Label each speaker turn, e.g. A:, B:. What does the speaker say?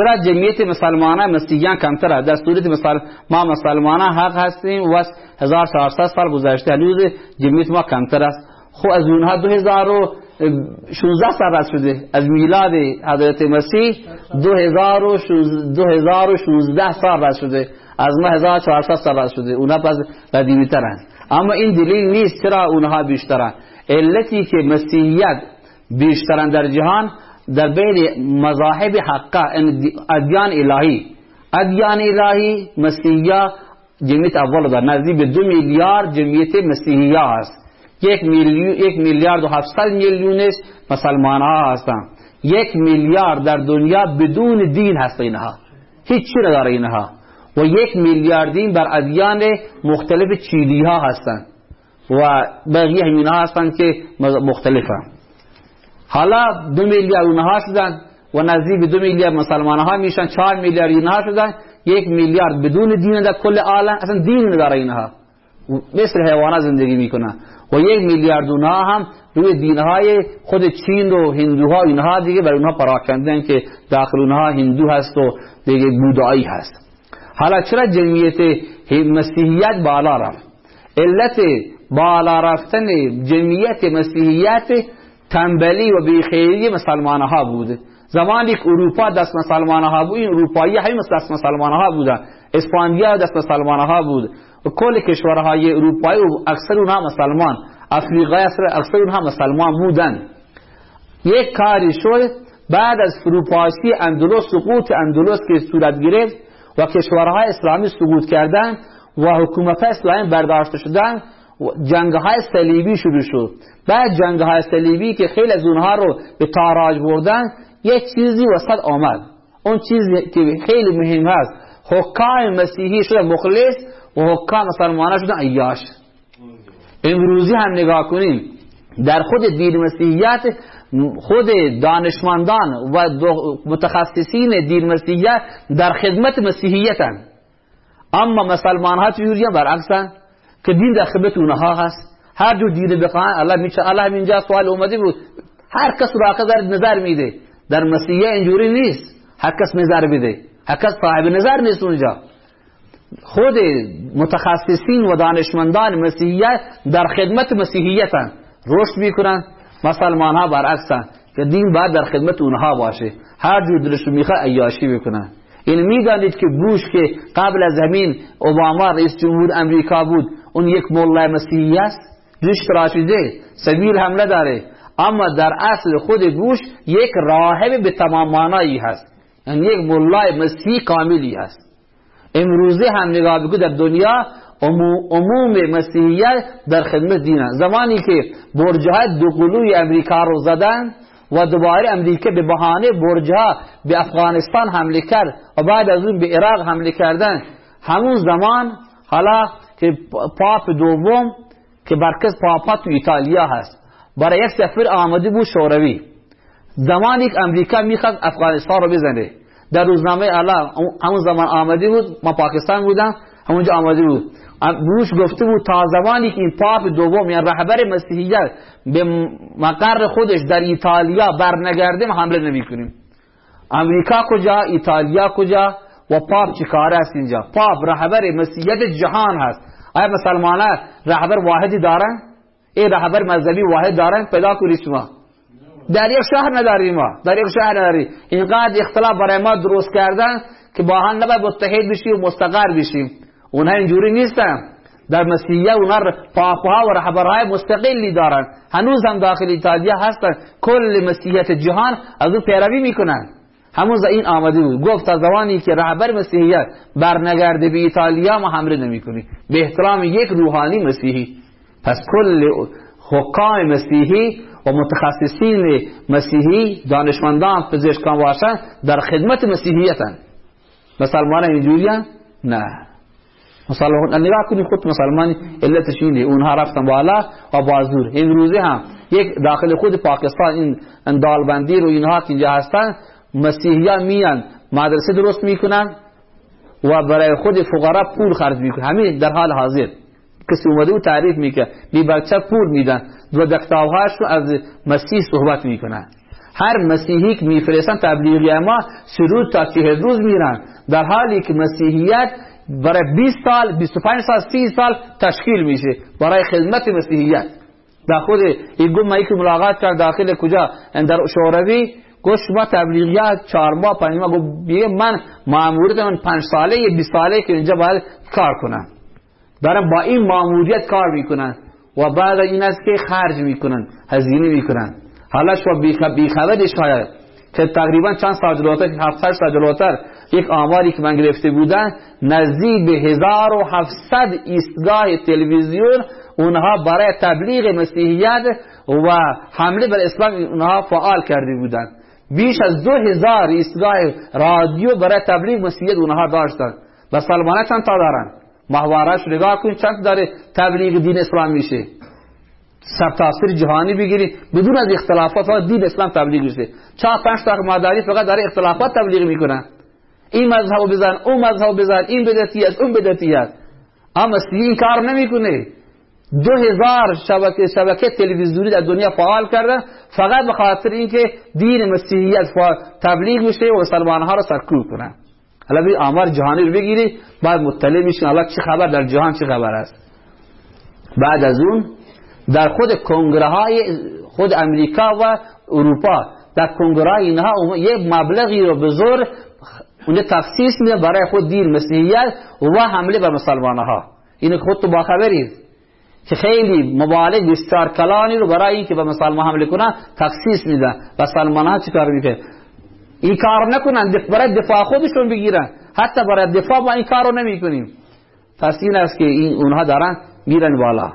A: چرا جمعیت مسلمانان مسیحیان کمتره در صورت مثال ما مسلمانان حق هستیم و 1400 سال گذشته هنوز جمعیت ما کمتر است. خب از اونها 2016 سال رد شده. از میلاد حضرت مسیح 2016 سال رد شده. از ما 1400 سال رد شده. اونها پس قدیمی اما این دلیل نیست چرا اونها بیشترن. علتی که مسیحیت بیشترن در جهان در بین مذاهب حقا ادیان الهی. ادیان الهی مسیحیا جمعیت اول در نزدیک به دو میلیارد جمعیت مسیحیا هست. یک میلیون یک میلیارد و هفتصد میلیونش مسلمان ها هستن. یک میلیارد در دنیا بدون دین هست اینها. هیچ چی نداره اینها. و یک میلیاردین بر ادیان مختلف چیلی ها هستند و بقیه همین ها هستند که مختلفن. حالا دو میلیارد اونها شدن و نزدیک دو میلیارد مسلمان ها میشن چهار میلیارد اینها شدن یک میلیارد بدون دین در کل عالم اصلا دین نداره اینها. مثل حیوانات زندگی می‌کنن. و یک میلیارد اونها هم روی دینهای خود چین و هندوها اینها دیگه برای اونها پراکندن که داخل اونها هندو هست و دیگه بودایی هست. حالا چرا جمعیت مسیحیت بالا رفت؟ علت بالا رفتن جمعیت مسیحیت تنبلی و بیخیری مسلمان ها بود زمانی که اروپا دست مسلمان ها بود این اروپایی همین دست مسلمان ها بودن. اسپانیا دست مسلمان ها بود. و کل کشورهای اروپایی و اکثر اونها مسلمان. افریقای اکثر اونها مسلمان بودن. یک کاری شد بعد از فروپاشی اندلس سقوط اندلس که صورت گرفت و کشورهای اسلامی سقوط کردن و حکومت اسلامی برداشته شدن جنگ های صلیبی شروع شد. بعد جنگ های صلیبی که خیلی از اونها رو به تاراج بردن یک چیزی وسط آمد. اون چیزی که خیلی مهم هست حکام مسیحی شده مخلص و حکام مسلمانه شدن ایاش امروزی هم نگاه کنیم. در خود دین مسیحیت خود دانشمندان و متخصصین دین مسیحیت در خدمت مسیحیتن. اما مسلمان ها چجوری برعکسن. که دین در خدمت اونها هست. هر جو دین بخواهن الله میچه الله اینجا سوال اومده بود. هر کس راقه در نظر میده. در مسیحیت اینجوری نیست. هر کس نظر بده. هر کس صاحب نظر نیست اونجا. خود متخصصین و دانشمندان مسیحیت در خدمت مسیحیتن. رشد می‌کنن. مسلمان ها برعکسن. که دین باید در خدمت اونها باشه. هر جور دلش می‌خواد عیاشی بکنن این می‌دانید که بوش که قبل از همین اوباما رئیس جمهور امریکا بود. اون یک مولای مسیحی است دوش تراشیده سبیل حمله داره. اما در اصل خود بوش یک راهب به تمام معنایی هست. یعنی یک مولای مسیحی کاملی هست. امروزه هم نگاه بگو در دنیا عموم مسیحیت در خدمت دینه. زمانی که برجهای دو قلوی امریکا رو زدن و دوباره امریکا به بهانه برجها به افغانستان حمله کرد و بعد از اون به عراق حمله کردن همون زمان حالا که پاپ دوم که برکز پاپا ایتالیا هست. برای یک سفر آمده بود شوروی. زمانی که امریکا می‌خواد افغانستان رو بزنه. در روزنامه الله همون زمان آمده بود ما پاکستان بودم همونجا آمده بود. بوش گفته بود تا زمانی که این پاپ دوم یعنی رهبر مسیحیت به مقر خودش در ایتالیا برنگرده ما حمله نمی کنیم امریکا کجا؟ ایتالیا کجا؟ و پاپ چیکاره است اینجا؟ پاپ رهبر مسیحیت جهان هست. آیا مسلمانان رهبر واحدی دارن؟ این رهبر مذهبی واحد دارن؟ پیدا کنید شما. در یک شهر نداریم ما. در یک شهر نداریم اینقدر اختلاف برای ما درست کردن که با هم نباید متحد بشیم و مستقر بشیم. اونها اینجوری نیستن. در مسیحیه اونها پاپها و رهبرهای مستقلی دارن. هنوز هم داخل ایتالیا هستن. کل مسیحیت جهان از اون پیروی می‌کنن. همون این آمده بود. گفت تا زمانی که رهبر مسیحیت برنگرده به ایتالیا ما حمله نمی‌کنیم. به احترام یک روحانی مسیحی. پس کل حکام مسیحی و متخصصین مسیحی دانشمندان پزشکان باشن در خدمت مسیحیتن. مسلمان اینجوری نه. مسلمان نگاه کنید خود مسلمانی علتش اینه اونها رفتن بالا و بازور این روزه هم یک داخل خود پاکستان این اندالبندی رو اینها که اینجا هستن مسیحیان میان مدرسه درست می‌کنن و برای خود فقرا پول خرج می‌کنن. همین در حال حاضر. کسی اومده و تعریف می‌کنه. بی بچه پول میدن. و دکتاوهاش رو از مسیح صحبت می‌کنن. هر مسیحی که میفرستن تبلیغی ما سرود تا چهل روز میرن. در حالی که مسیحیت برای 20 سال 25 سال 30 سال تشکیل میشه برای خدمت مسیحیت. در خود این گم که ملاقات کرد داخل کجا؟ در شوروی. گوش ما تبلیغیات چهار ماه پنج ماه گفت من ماموریت من پنج ساله یا 20 ساله که اینجا باید کار کنم دارم با این ماموریت کار می‌کنن و بعد این است که خرج می‌کنن هزینه می‌کنن. حالا شما بیخبر شاید که تقریبا چند سال جلوتر هفت سال جلوتر یک آماری که من گرفته بودن نزدیک به 1700 ایستگاه تلویزیون اونها برای تبلیغ مسیحیت و حمله بر اسلام اونها فعال کرده بودن. بیش از دو هزار ایستگاه رادیو برای تبلیغ مسیحیت اونها داشتن. و سلمانه چند تا دارن؟ محوارش نگاه کنید چند داره تبلیغ دین اسلام میشه. سب جهانی بگیری. بدون از اختلافات فقط دین اسلام تبلیغ میشه. چهار پنج تا مادری فقط داره اختلافات تبلیغ می‌کنن. این مذهب بزن اون مذهب بزن این بدتی است اون بدتی است اما این کار نمی‌کنه. دو هزار شبکه شبکه تلویزیونی در دنیا فعال کرده. فقط به خاطر اینکه دین مسیحیت تبلیغ میشه و مسلمان ها رو سرکوب کنه. حالا بی آمار جهانی رو بگیری بعد مطلع میشین حالا چه خبر در جهان چه خبر است. بعد از اون در خود کنگره های خود امریکا و اروپا در کنگره اینها یک مبلغی رو بزرگ اونجا تخصیص میده برای خود دین مسیحیت و حمله بر مسلمان ها این خود تو با خبرید که خیلی مبالغ بسیار کلانی رو برای اینکه به مسلمان حمله کنن تخصیص میدن. و مسلمان ها چی کار می‌کنن؟ این کار نکنن برای دفاع خودشون بگیرن. حتی برای دفاع ما این کار رو نمی کنیم پس این است که اونها دارن میرن بالا.